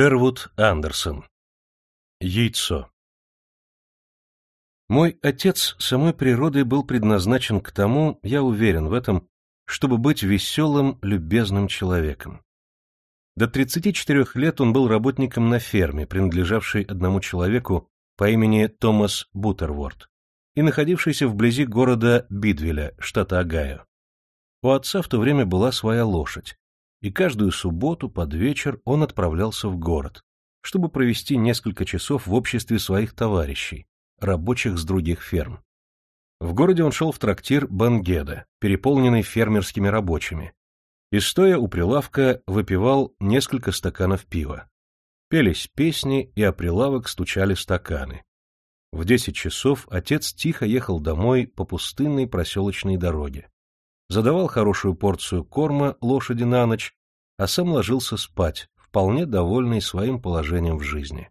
Шервуд Андерсон. Яйцо. Мой отец самой природой был предназначен к тому, я уверен в этом, чтобы быть веселым, любезным человеком. До 34 лет он был работником на ферме, принадлежавшей одному человеку по имени Томас Буттерворд и находившейся вблизи города Бидвеля, штата Огайо. У отца в то время была своя лошадь, и каждую субботу под вечер он отправлялся в город, чтобы провести несколько часов в обществе своих товарищей, рабочих с других ферм. В городе он шел в трактир Бангеда, переполненный фермерскими рабочими, и, стоя у прилавка, выпивал несколько стаканов пива. Пелись песни, и о прилавок стучали стаканы. В десять часов отец тихо ехал домой по пустынной проселочной дороге задавал хорошую порцию корма лошади на ночь, а сам ложился спать, вполне довольный своим положением в жизни.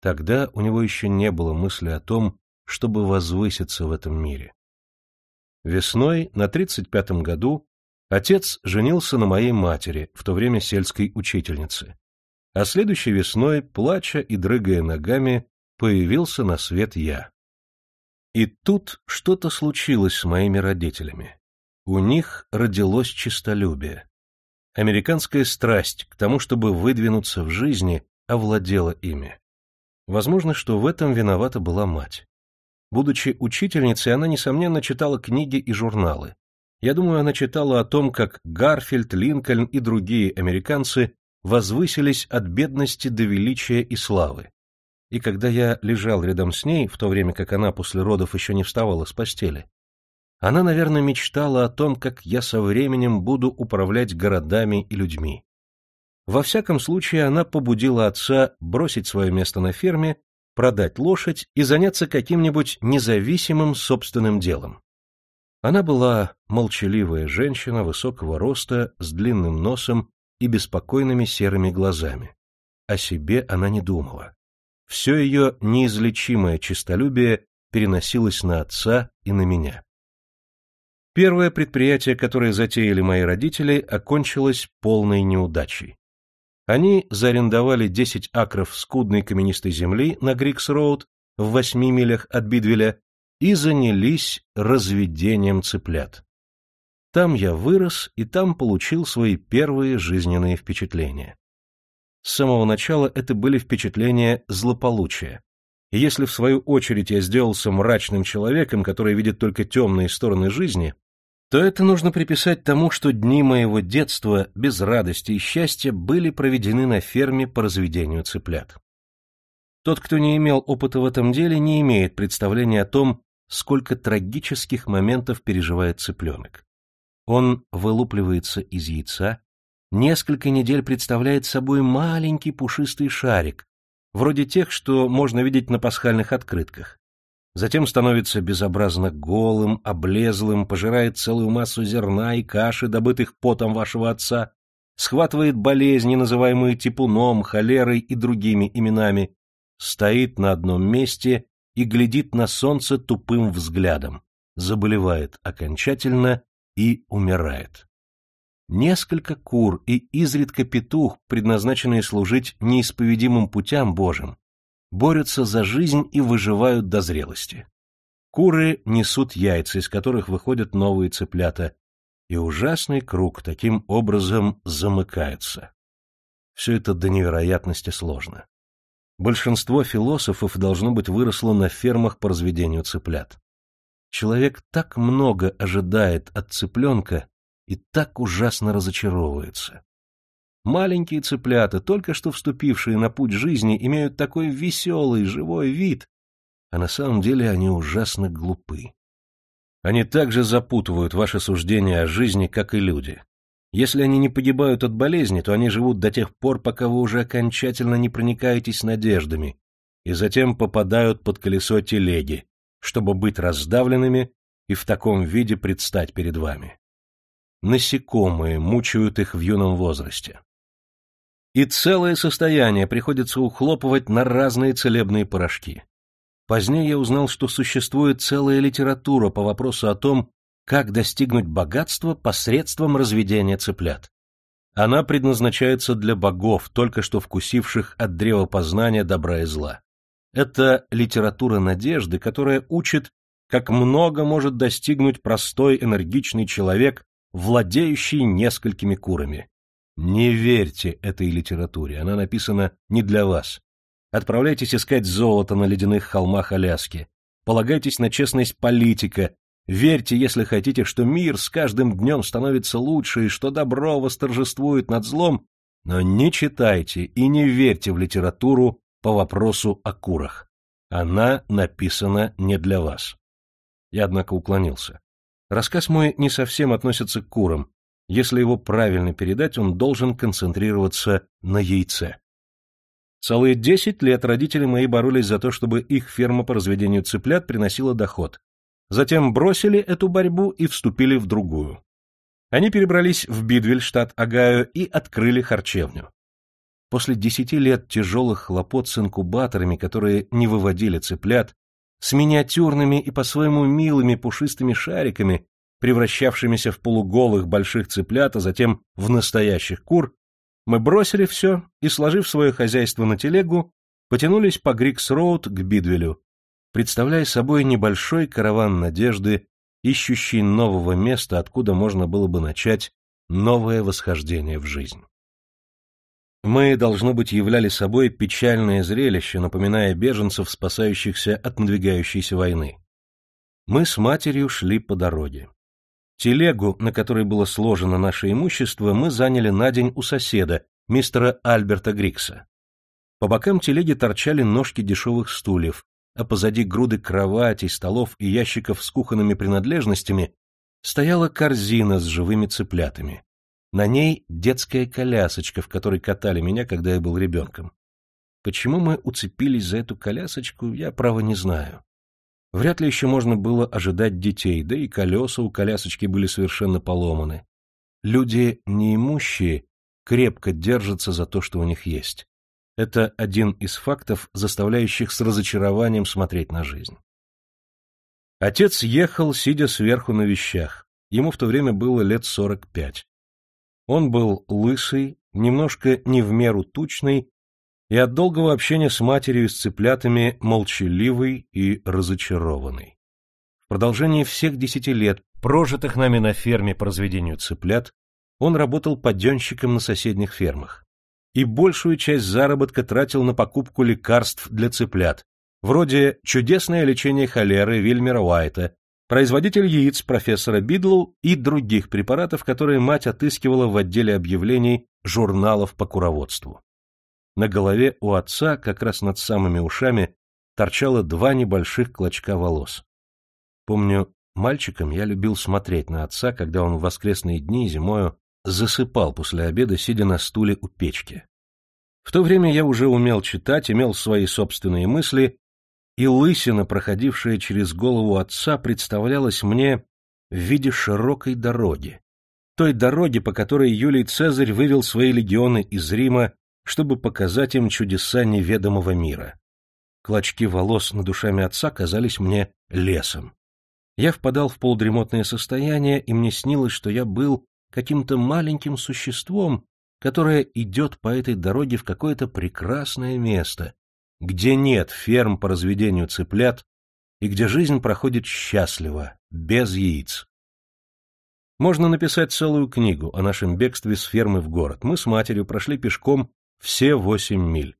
Тогда у него еще не было мысли о том, чтобы возвыситься в этом мире. Весной, на тридцать пятом году, отец женился на моей матери, в то время сельской учительнице, а следующей весной, плача и дрыгая ногами, появился на свет я. И тут что-то случилось с моими родителями. У них родилось честолюбие. Американская страсть к тому, чтобы выдвинуться в жизни, овладела ими. Возможно, что в этом виновата была мать. Будучи учительницей, она, несомненно, читала книги и журналы. Я думаю, она читала о том, как Гарфилд, Линкольн и другие американцы возвысились от бедности до величия и славы. И когда я лежал рядом с ней, в то время как она после родов еще не вставала с постели, она, наверное, мечтала о том, как я со временем буду управлять городами и людьми. Во всяком случае, она побудила отца бросить свое место на ферме, продать лошадь и заняться каким-нибудь независимым собственным делом. Она была молчаливая женщина высокого роста, с длинным носом и беспокойными серыми глазами. О себе она не думала. Все ее неизлечимое честолюбие переносилось на отца и на меня. Первое предприятие, которое затеяли мои родители, окончилось полной неудачей. Они заарендовали 10 акров скудной каменистой земли на Грикс-Роуд в восьми милях от Бидвеля и занялись разведением цыплят. Там я вырос и там получил свои первые жизненные впечатления. С самого начала это были впечатления злополучия. Если в свою очередь я сделался мрачным человеком, который видит только темные стороны жизни, то это нужно приписать тому, что дни моего детства без радости и счастья были проведены на ферме по разведению цыплят. Тот, кто не имел опыта в этом деле, не имеет представления о том, сколько трагических моментов переживает цыпленок. Он вылупливается из яйца, несколько недель представляет собой маленький пушистый шарик, вроде тех, что можно видеть на пасхальных открытках, затем становится безобразно голым, облезлым, пожирает целую массу зерна и каши, добытых потом вашего отца, схватывает болезни, называемые типуном, холерой и другими именами, стоит на одном месте и глядит на солнце тупым взглядом, заболевает окончательно и умирает. Несколько кур и изредка петух, предназначенные служить неисповедимым путям Божьим, борются за жизнь и выживают до зрелости. Куры несут яйца, из которых выходят новые цыплята, и ужасный круг таким образом замыкается. Все это до невероятности сложно. Большинство философов, должно быть, выросло на фермах по разведению цыплят. Человек так много ожидает от цыпленка и так ужасно разочаровывается. Маленькие цыплята, только что вступившие на путь жизни, имеют такой веселый, живой вид, а на самом деле они ужасно глупы. Они также запутывают ваше суждение о жизни, как и люди. Если они не погибают от болезни, то они живут до тех пор, пока вы уже окончательно не проникаетесь надеждами, и затем попадают под колесо телеги, чтобы быть раздавленными и в таком виде предстать перед вами. Насекомые мучают их в юном возрасте и целое состояние приходится ухлопывать на разные целебные порошки. Позднее я узнал, что существует целая литература по вопросу о том, как достигнуть богатства посредством разведения цыплят. Она предназначается для богов, только что вкусивших от древа познания добра и зла. Это литература надежды, которая учит, как много может достигнуть простой энергичный человек, владеющий несколькими курами. Не верьте этой литературе, она написана не для вас. Отправляйтесь искать золото на ледяных холмах Аляски. Полагайтесь на честность политика, Верьте, если хотите, что мир с каждым днем становится лучше и что добро восторжествует над злом, но не читайте и не верьте в литературу по вопросу о курах. Она написана не для вас. Я, однако, уклонился. Рассказ мой не совсем относится к курам. Если его правильно передать, он должен концентрироваться на яйце. Целые десять лет родители мои боролись за то, чтобы их ферма по разведению цыплят приносила доход, затем бросили эту борьбу и вступили в другую. Они перебрались в Бидвиль, штат Огайо, и открыли харчевню. После десяти лет тяжелых хлопот с инкубаторами, которые не выводили цыплят, с миниатюрными и по-своему милыми пушистыми шариками, превращавшимися в полуголых больших цыплят, а затем в настоящих кур, мы бросили все и, сложив свое хозяйство на телегу, потянулись по Грикс-Роуд к Бидвелю, представляя собой небольшой караван надежды, ищущий нового места, откуда можно было бы начать новое восхождение в жизнь. Мы, должно быть, являли собой печальное зрелище, напоминая беженцев, спасающихся от надвигающейся войны. Мы с матерью шли по дороге. Телегу, на которой было сложено наше имущество, мы заняли на день у соседа, мистера Альберта Грикса. По бокам телеги торчали ножки дешевых стульев, а позади груды кроватей, столов и ящиков с кухонными принадлежностями стояла корзина с живыми цыплятами. На ней детская колясочка, в которой катали меня, когда я был ребенком. Почему мы уцепились за эту колясочку, я, право, не знаю. Вряд ли еще можно было ожидать детей, да и колеса у колясочки были совершенно поломаны. Люди неимущие крепко держатся за то, что у них есть. Это один из фактов, заставляющих с разочарованием смотреть на жизнь. Отец ехал, сидя сверху на вещах. Ему в то время было лет сорок пять. Он был лысый, немножко не в меру тучный, и от долгого общения с матерью и с цыплятами молчаливый и разочарованный. В продолжении всех десяти лет, прожитых нами на ферме по разведению цыплят, он работал подъемщиком на соседних фермах и большую часть заработка тратил на покупку лекарств для цыплят, вроде «Чудесное лечение холеры» Вильмера Уайта, производитель яиц профессора Бидлу и других препаратов, которые мать отыскивала в отделе объявлений журналов по куроводству. На голове у отца, как раз над самыми ушами, торчало два небольших клочка волос. Помню, мальчиком я любил смотреть на отца, когда он в воскресные дни зимою засыпал после обеда, сидя на стуле у печки. В то время я уже умел читать, имел свои собственные мысли, и лысина, проходившая через голову отца, представлялась мне в виде широкой дороги. Той дороги, по которой Юлий Цезарь вывел свои легионы из Рима, чтобы показать им чудеса неведомого мира. Клочки волос над душами отца казались мне лесом. Я впадал в полудремотное состояние, и мне снилось, что я был каким-то маленьким существом, которое идет по этой дороге в какое-то прекрасное место, где нет ферм по разведению цыплят и где жизнь проходит счастливо, без яиц. Можно написать целую книгу о нашем бегстве с фермы в город. Мы с матерью прошли пешком все восемь миль.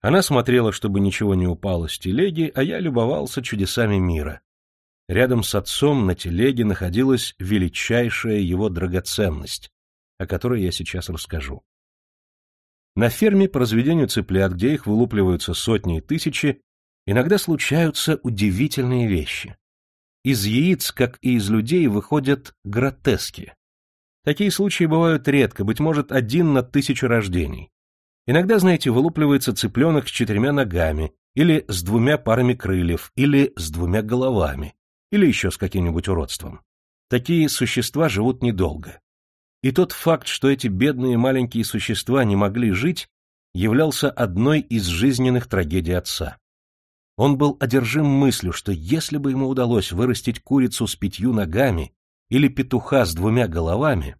Она смотрела, чтобы ничего не упало с телеги, а я любовался чудесами мира. Рядом с отцом на телеге находилась величайшая его драгоценность, о которой я сейчас расскажу. На ферме по разведению цыплят, где их вылупливаются сотни и тысячи, иногда случаются удивительные вещи. Из яиц, как и из людей, выходят гротески. Такие случаи бывают редко, быть может, один на тысячу рождений. Иногда, знаете, вылупливается цыпленок с четырьмя ногами, или с двумя парами крыльев, или с двумя головами или еще с каким-нибудь уродством. Такие существа живут недолго. И тот факт, что эти бедные маленькие существа не могли жить, являлся одной из жизненных трагедий отца. Он был одержим мыслью, что если бы ему удалось вырастить курицу с пятью ногами или петуха с двумя головами,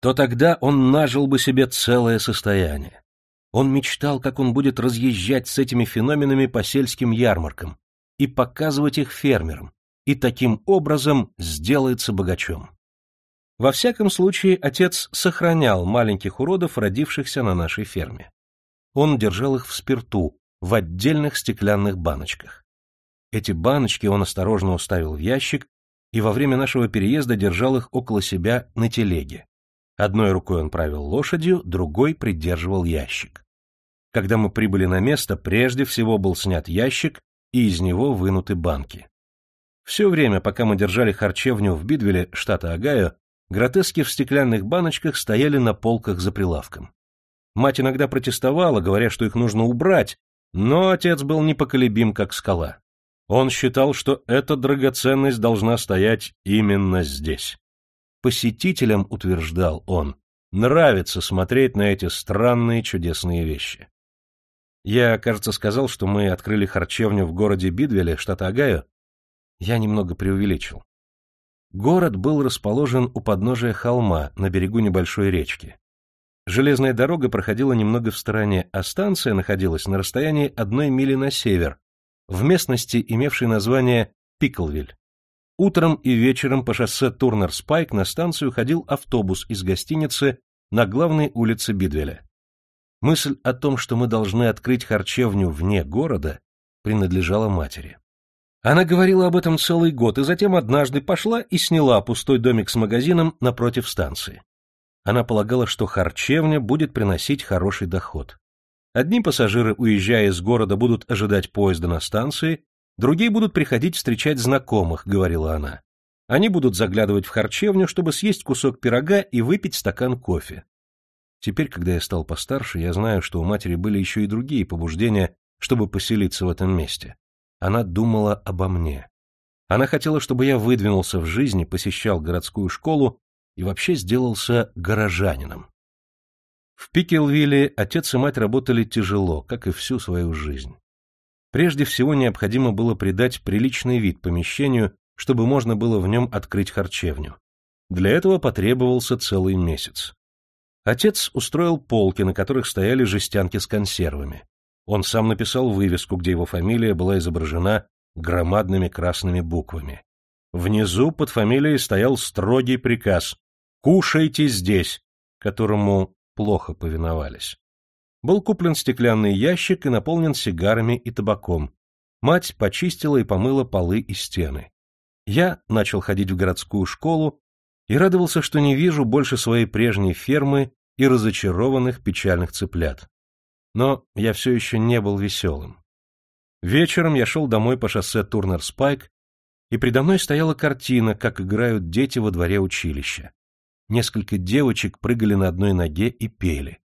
то тогда он нажил бы себе целое состояние. Он мечтал, как он будет разъезжать с этими феноменами по сельским ярмаркам и показывать их фермерам, и таким образом сделается богачом. Во всяком случае, отец сохранял маленьких уродов, родившихся на нашей ферме. Он держал их в спирту, в отдельных стеклянных баночках. Эти баночки он осторожно уставил в ящик и во время нашего переезда держал их около себя на телеге. Одной рукой он правил лошадью, другой придерживал ящик. Когда мы прибыли на место, прежде всего был снят ящик, и из него вынуты банки. Все время, пока мы держали харчевню в Бидвеле, штата Огайо, гротески в стеклянных баночках стояли на полках за прилавком. Мать иногда протестовала, говоря, что их нужно убрать, но отец был непоколебим, как скала. Он считал, что эта драгоценность должна стоять именно здесь. Посетителям, утверждал он, нравится смотреть на эти странные чудесные вещи. Я, кажется, сказал, что мы открыли харчевню в городе Бидвеле, штат Огайо, я немного преувеличил. Город был расположен у подножия холма на берегу небольшой речки. Железная дорога проходила немного в стороне, а станция находилась на расстоянии одной мили на север, в местности, имевшей название Пиклвиль. Утром и вечером по шоссе Турнер-Спайк на станцию ходил автобус из гостиницы на главной улице Бидвеля. Мысль о том, что мы должны открыть харчевню вне города, принадлежала матери. Она говорила об этом целый год и затем однажды пошла и сняла пустой домик с магазином напротив станции. Она полагала, что харчевня будет приносить хороший доход. Одни пассажиры, уезжая из города, будут ожидать поезда на станции, другие будут приходить встречать знакомых, говорила она. Они будут заглядывать в харчевню, чтобы съесть кусок пирога и выпить стакан кофе. Теперь, когда я стал постарше, я знаю, что у матери были еще и другие побуждения, чтобы поселиться в этом месте она думала обо мне. Она хотела, чтобы я выдвинулся в жизни, посещал городскую школу и вообще сделался горожанином. В Пикелвилле отец и мать работали тяжело, как и всю свою жизнь. Прежде всего необходимо было придать приличный вид помещению, чтобы можно было в нем открыть харчевню. Для этого потребовался целый месяц. Отец устроил полки, на которых стояли жестянки с консервами. Он сам написал вывеску, где его фамилия была изображена громадными красными буквами. Внизу под фамилией стоял строгий приказ «Кушайте здесь», которому плохо повиновались. Был куплен стеклянный ящик и наполнен сигарами и табаком. Мать почистила и помыла полы и стены. Я начал ходить в городскую школу и радовался, что не вижу больше своей прежней фермы и разочарованных печальных цыплят. Но я все еще не был веселым. Вечером я шел домой по шоссе Турнер-Спайк, и предо мной стояла картина, как играют дети во дворе училища. Несколько девочек прыгали на одной ноге и пели.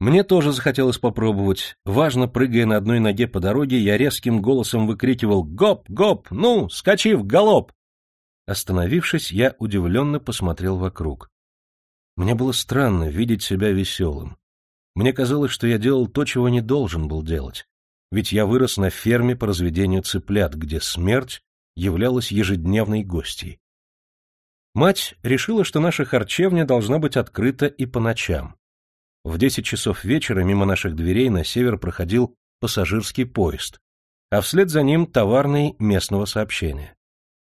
Мне тоже захотелось попробовать. Важно, прыгая на одной ноге по дороге, я резким голосом выкрикивал «Гоп! Гоп! Ну, скачи в галоп!» Остановившись, я удивленно посмотрел вокруг. Мне было странно видеть себя веселым. Мне казалось, что я делал то, чего не должен был делать, ведь я вырос на ферме по разведению цыплят, где смерть являлась ежедневной гостьей. Мать решила, что наша харчевня должна быть открыта и по ночам. В десять часов вечера мимо наших дверей на север проходил пассажирский поезд, а вслед за ним товарный местного сообщения.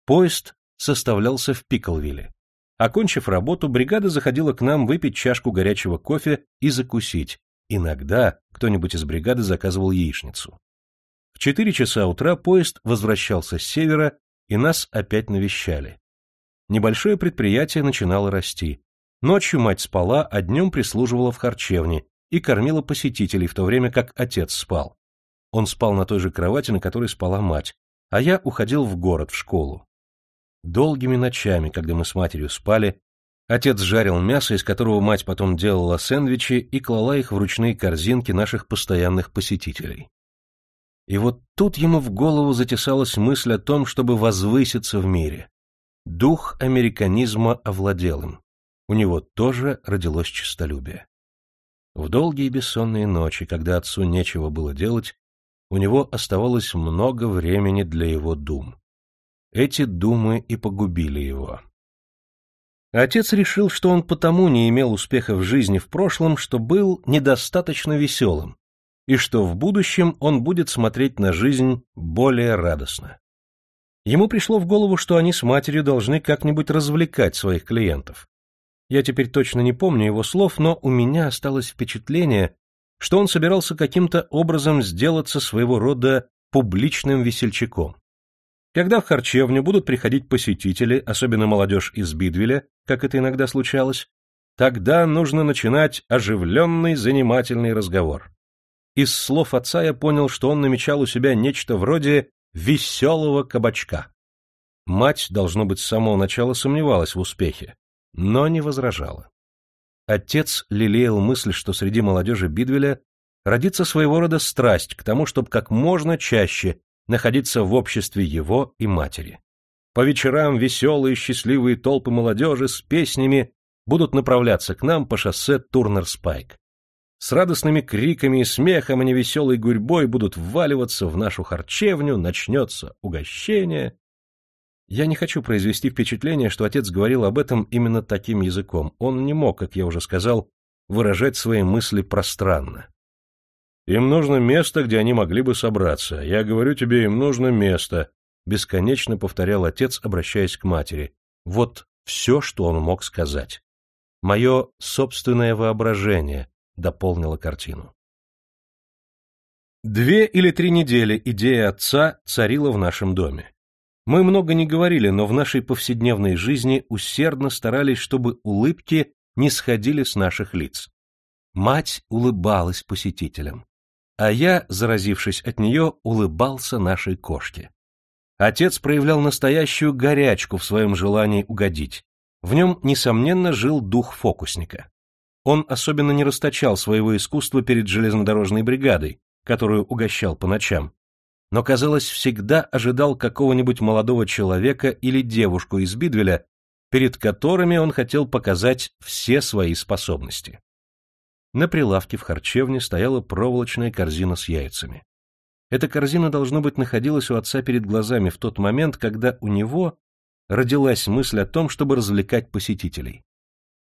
Поезд составлялся в Пиклвилле. Окончив работу, бригада заходила к нам выпить чашку горячего кофе и закусить. Иногда кто-нибудь из бригады заказывал яичницу. В четыре часа утра поезд возвращался с севера, и нас опять навещали. Небольшое предприятие начинало расти. Ночью мать спала, а днем прислуживала в харчевне и кормила посетителей, в то время как отец спал. Он спал на той же кровати, на которой спала мать, а я уходил в город, в школу. Долгими ночами, когда мы с матерью спали, отец жарил мясо, из которого мать потом делала сэндвичи и клала их в ручные корзинки наших постоянных посетителей. И вот тут ему в голову затесалась мысль о том, чтобы возвыситься в мире. Дух американизма овладел им. У него тоже родилось честолюбие. В долгие бессонные ночи, когда отцу нечего было делать, у него оставалось много времени для его дум. Эти думы и погубили его. Отец решил, что он потому не имел успеха в жизни в прошлом, что был недостаточно веселым, и что в будущем он будет смотреть на жизнь более радостно. Ему пришло в голову, что они с матерью должны как-нибудь развлекать своих клиентов. Я теперь точно не помню его слов, но у меня осталось впечатление, что он собирался каким-то образом сделаться своего рода публичным весельчаком. Когда в харчевню будут приходить посетители, особенно молодежь из Бидвеля, как это иногда случалось, тогда нужно начинать оживленный, занимательный разговор. Из слов отца я понял, что он намечал у себя нечто вроде веселого кабачка. Мать, должно быть, с самого начала сомневалась в успехе, но не возражала. Отец лелеял мысль, что среди молодежи Бидвеля родится своего рода страсть к тому, чтобы как можно чаще находиться в обществе его и матери. По вечерам веселые счастливые толпы молодежи с песнями будут направляться к нам по шоссе Турнер-Спайк. С радостными криками и смехом они веселой гурьбой будут вваливаться в нашу харчевню, начнется угощение. Я не хочу произвести впечатление, что отец говорил об этом именно таким языком. Он не мог, как я уже сказал, выражать свои мысли пространно. Им нужно место, где они могли бы собраться. Я говорю тебе, им нужно место, — бесконечно повторял отец, обращаясь к матери. Вот все, что он мог сказать. Мое собственное воображение дополнило картину. Две или три недели идея отца царила в нашем доме. Мы много не говорили, но в нашей повседневной жизни усердно старались, чтобы улыбки не сходили с наших лиц. Мать улыбалась посетителям а я, заразившись от нее, улыбался нашей кошке. Отец проявлял настоящую горячку в своем желании угодить. В нем, несомненно, жил дух фокусника. Он особенно не расточал своего искусства перед железнодорожной бригадой, которую угощал по ночам, но, казалось, всегда ожидал какого-нибудь молодого человека или девушку из Бидвеля, перед которыми он хотел показать все свои способности. На прилавке в харчевне стояла проволочная корзина с яйцами. Эта корзина, должно быть, находилась у отца перед глазами в тот момент, когда у него родилась мысль о том, чтобы развлекать посетителей.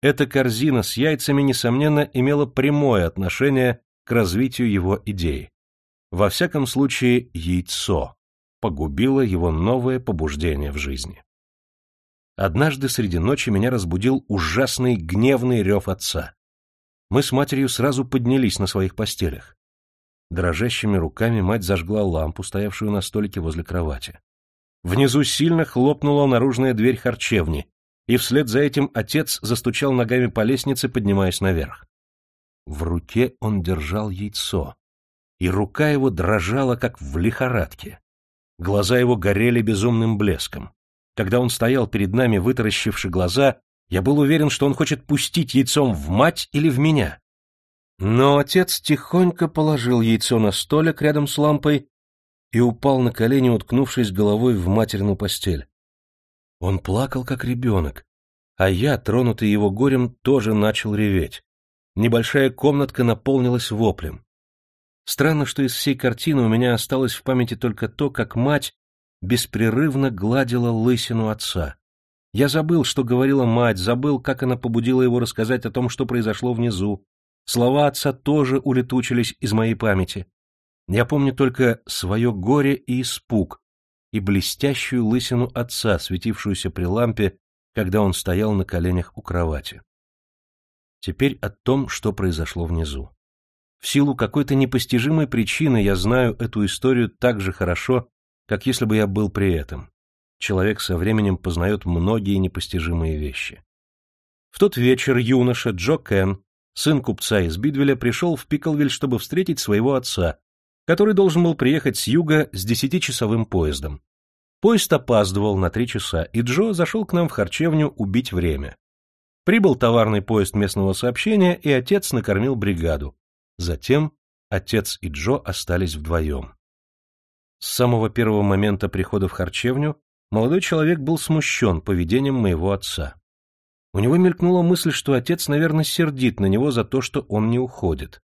Эта корзина с яйцами, несомненно, имела прямое отношение к развитию его идеи. Во всяком случае, яйцо погубило его новое побуждение в жизни. Однажды среди ночи меня разбудил ужасный гневный рев отца мы с матерью сразу поднялись на своих постелях. Дрожащими руками мать зажгла лампу, стоявшую на столике возле кровати. Внизу сильно хлопнула наружная дверь харчевни, и вслед за этим отец застучал ногами по лестнице, поднимаясь наверх. В руке он держал яйцо, и рука его дрожала, как в лихорадке. Глаза его горели безумным блеском. Когда он стоял перед нами, вытаращивши глаза, я был уверен, что он хочет пустить яйцом в мать или в меня. Но отец тихонько положил яйцо на столик рядом с лампой и упал на колени, уткнувшись головой в материну постель. Он плакал, как ребенок, а я, тронутый его горем, тоже начал реветь. Небольшая комнатка наполнилась воплем. Странно, что из всей картины у меня осталось в памяти только то, как мать беспрерывно гладила лысину отца. Я забыл, что говорила мать, забыл, как она побудила его рассказать о том, что произошло внизу. Слова отца тоже улетучились из моей памяти. Я помню только свое горе и испуг, и блестящую лысину отца, светившуюся при лампе, когда он стоял на коленях у кровати. Теперь о том, что произошло внизу. Силу какой-то непостижимой причины я знаю эту историю так же хорошо, как если бы я был при этом человек со временем познает многие непостижимые вещи. В тот вечер юноша Джо Кен, сын купца из Бидвеля, пришел в Пиклвиль, чтобы встретить своего отца, который должен был приехать с юга с десятичасовым поездом. Поезд опаздывал на три часа, и Джо зашел к нам в харчевню убить время. Прибыл товарный поезд местного сообщения, и отец накормил бригаду. Затем отец и Джо остались вдвоем. С самого первого момента прихода в харчевню молодой человек был смущен поведением моего отца. У него мелькнула мысль, что отец, наверное, сердит на него за то, что он не уходит.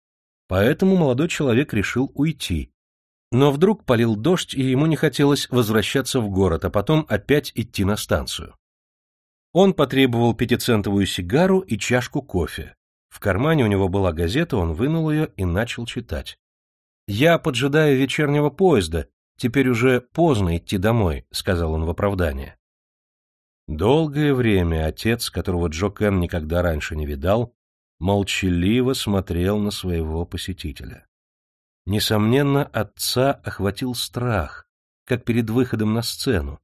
Поэтому молодой человек решил уйти. Но вдруг полил дождь, и ему не хотелось возвращаться в город, а потом опять идти на станцию. Он потребовал пятицентовую сигару и чашку кофе. В кармане у него была газета, он вынул ее и начал читать. «Я поджидаю вечернего поезда, теперь уже поздно идти домой», — сказал он в оправдание. Долгое время отец, которого Джо Кен никогда раньше не видал, молчаливо смотрел на своего посетителя. Несомненно, отца охватил страх, как перед выходом на сцену.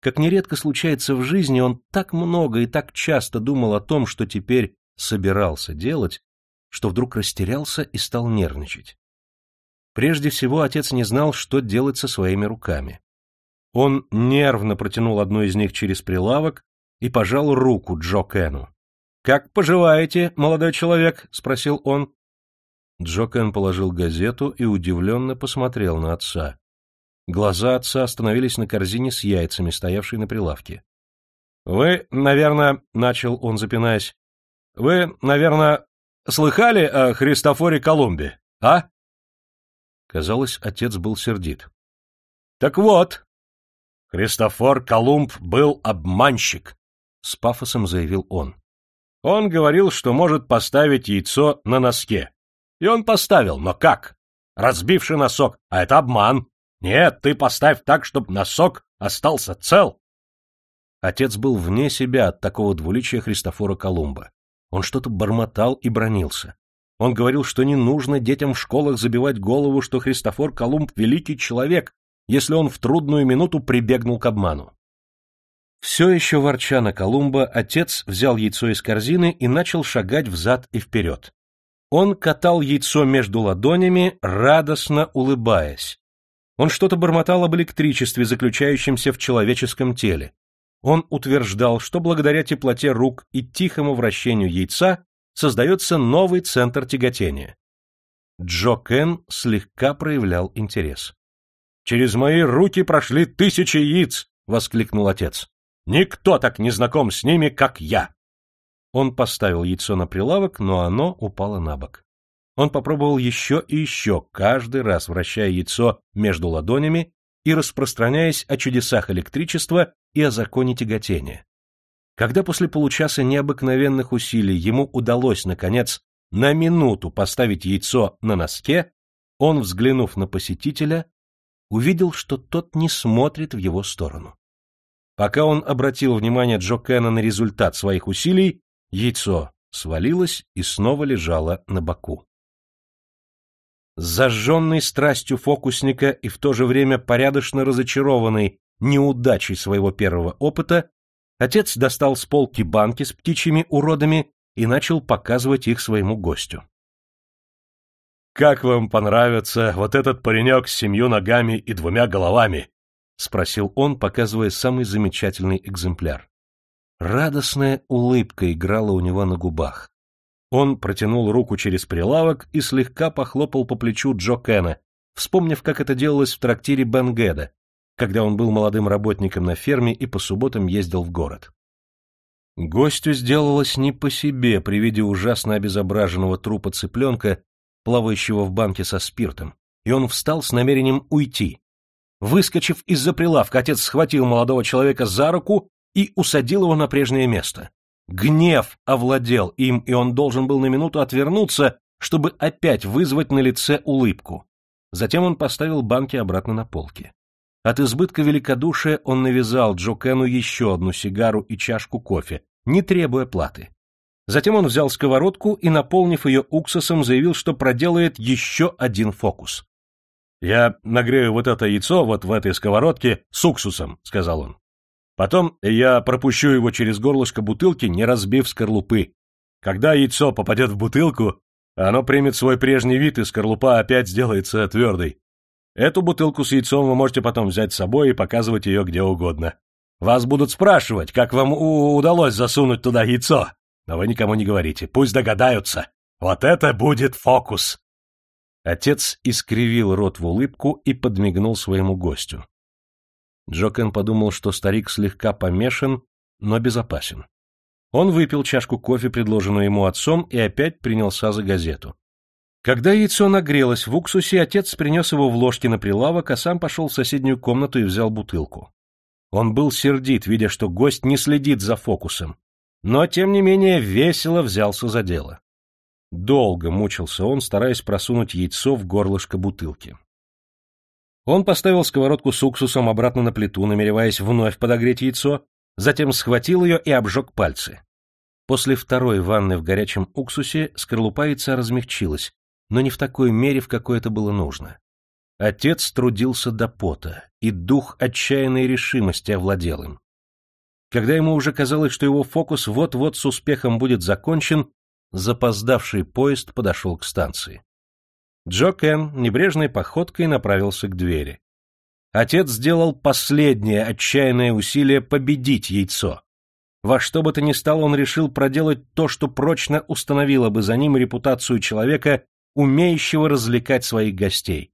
Как нередко случается в жизни, он так много и так часто думал о том, что теперь собирался делать, что вдруг растерялся и стал нервничать. Прежде всего, отец не знал, что делать со своими руками. Он нервно протянул одну из них через прилавок и пожал руку Джо Кену. — Как поживаете, молодой человек? — спросил он. Джо Кен положил газету и удивленно посмотрел на отца. Глаза отца остановились на корзине с яйцами, стоявшей на прилавке. — Вы, наверное, — начал он, запинаясь, — вы, наверное, слыхали о Христофоре Колумбе, а? Казалось, отец был сердит. — Так вот, Христофор Колумб был обманщик, — с пафосом заявил он. Он говорил, что может поставить яйцо на носке. И он поставил, но как? Разбивший носок, а это обман. Нет, ты поставь так, чтобы носок остался цел. Отец был вне себя от такого двуличия Христофора Колумба. Он что-то бормотал и бронился. Он говорил, что не нужно детям в школах забивать голову, что Христофор Колумб — великий человек, если он в трудную минуту прибегнул к обману. Все еще ворча на Колумба, отец взял яйцо из корзины и начал шагать взад и вперед. Он катал яйцо между ладонями, радостно улыбаясь. Он что-то бормотал об электричестве, заключающемся в человеческом теле. Он утверждал, что благодаря теплоте рук и тихому вращению яйца создается новый центр тяготения. Джо Кен слегка проявлял интерес. Через мои руки прошли тысячи яиц, — воскликнул отец. Никто так не знаком с ними, как я. Он поставил яйцо на прилавок, но оно упало на бок. Он попробовал еще и еще, каждый раз вращая яйцо между ладонями и распространяясь о чудесах электричества и о законе тяготения. Когда после получаса необыкновенных усилий ему удалось, наконец, на минуту поставить яйцо на носке, он, взглянув на посетителя, увидел, что тот не смотрит в его сторону. Пока он обратил внимание Джо Кена на результат своих усилий, яйцо свалилось и снова лежало на боку. Зажженный страстью фокусника и в то же время порядочно разочарованный неудачей своего первого опыта, отец достал с полки банки с птичьими уродами и начал показывать их своему гостю. «Как вам понравится вот этот паренек с семью ногами и двумя головами?» — спросил он, показывая самый замечательный экземпляр. Радостная улыбка играла у него на губах. Он протянул руку через прилавок и слегка похлопал по плечу Джо Кена, вспомнив, как это делалось в трактире Бенгеда, когда он был молодым работником на ферме и по субботам ездил в город. Гостю сделалось не по себе при виде ужасно обезображенного трупа цыпленка, плавающего в банке со спиртом, и он встал с намерением уйти. Выскочив из-за прилавка, отец схватил молодого человека за руку и усадил его на прежнее место. Гнев овладел им, и он должен был на минуту отвернуться, чтобы опять вызвать на лице улыбку. Затем он поставил банки обратно на полки. От избытка великодушия он навязал Джокену еще одну сигару и чашку кофе, не требуя платы. Затем он взял сковородку и, наполнив ее уксусом, заявил, что проделает еще один фокус. «Я нагрею вот это яйцо вот в этой сковородке с уксусом», — сказал он. «Потом я пропущу его через горлышко бутылки, не разбив скорлупы. Когда яйцо попадет в бутылку, оно примет свой прежний вид, и скорлупа опять сделается твердой. Эту бутылку с яйцом вы можете потом взять с собой и показывать ее где угодно. Вас будут спрашивать, как вам удалось засунуть туда яйцо. Но вы никому не говорите, пусть догадаются. Вот это будет фокус!» Отец искривил рот в улыбку и подмигнул своему гостю. Джокен подумал, что старик слегка помешан, но безопасен. Он выпил чашку кофе, предложенную ему отцом, и опять принялся за газету. Когда яйцо нагрелось в уксусе, отец принес его в ложке на прилавок, а сам пошел в соседнюю комнату и взял бутылку. Он был сердит, видя, что гость не следит за фокусом, но, тем не менее, весело взялся за дело. Долго мучился он, стараясь просунуть яйцо в горлышко бутылки. Он поставил сковородку с уксусом обратно на плиту, намереваясь вновь подогреть яйцо, затем схватил ее и обжег пальцы. После второй ванны в горячем уксусе скорлупа яйца размягчилась, но не в такой мере, в какой это было нужно. Отец трудился до пота, и дух отчаянной решимости овладел им. Когда ему уже казалось, что его фокус вот-вот с успехом будет закончен, запоздавший поезд подошел к станции. Джо Кен небрежной походкой направился к двери. Отец сделал последнее отчаянное усилие победить яйцо. Во что бы то ни стало, он решил проделать то, что прочно установило бы за ним репутацию человека, умеющего развлекать своих гостей.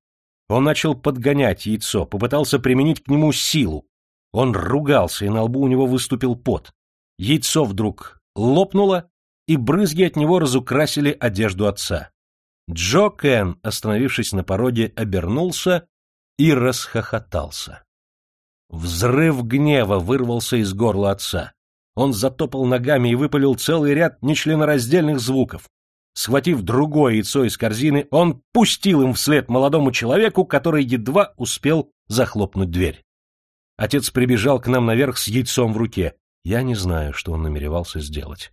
Он начал подгонять яйцо, попытался применить к нему силу. Он ругался, и на лбу у него выступил пот. Яйцо вдруг лопнуло, и брызги от него разукрасили одежду отца. Джо Кен, остановившись на пороге, обернулся и расхохотался. Взрыв гнева вырвался из горла отца. Он затопал ногами и выпалил целый ряд нечленораздельных звуков. Схватив другое яйцо из корзины, он пустил им вслед молодому человеку, который едва успел захлопнуть дверь. Отец прибежал к нам наверх с яйцом в руке. Я не знаю, что он намеревался сделать.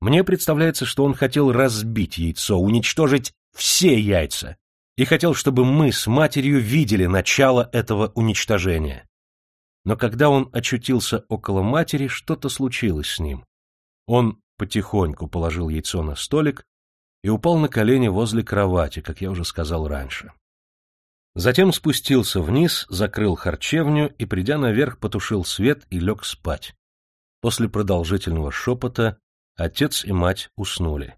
Мне представляется, что он хотел разбить яйцо, уничтожить все яйца, и хотел, чтобы мы с матерью видели начало этого уничтожения. Но когда он очутился около матери, что-то случилось с ним. Он потихоньку положил яйцо на столик и упал на колени возле кровати, как я уже сказал раньше. Затем спустился вниз, закрыл харчевню и, придя наверх, потушил свет и лег спать. После продолжительного шепота отец и мать уснули.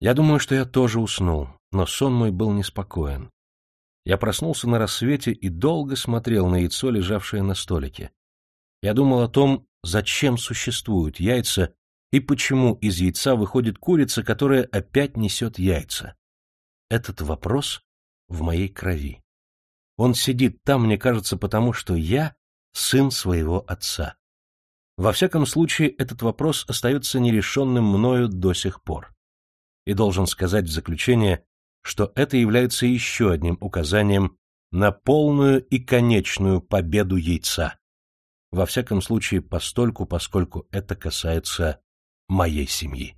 Я думаю, что я тоже уснул, но сон мой был неспокоен. Я проснулся на рассвете и долго смотрел на яйцо, лежавшее на столике. Я думал о том, зачем существуют яйца и почему из яйца выходит курица, которая опять несет яйца. Этот вопрос в моей крови. Он сидит там, мне кажется, потому что я сын своего отца. Во всяком случае, этот вопрос остается нерешенным мною до сих пор. И должен сказать в заключение, что это является еще одним указанием на полную и конечную победу яйца. Во всяком случае, постольку, поскольку это касается моей семьи.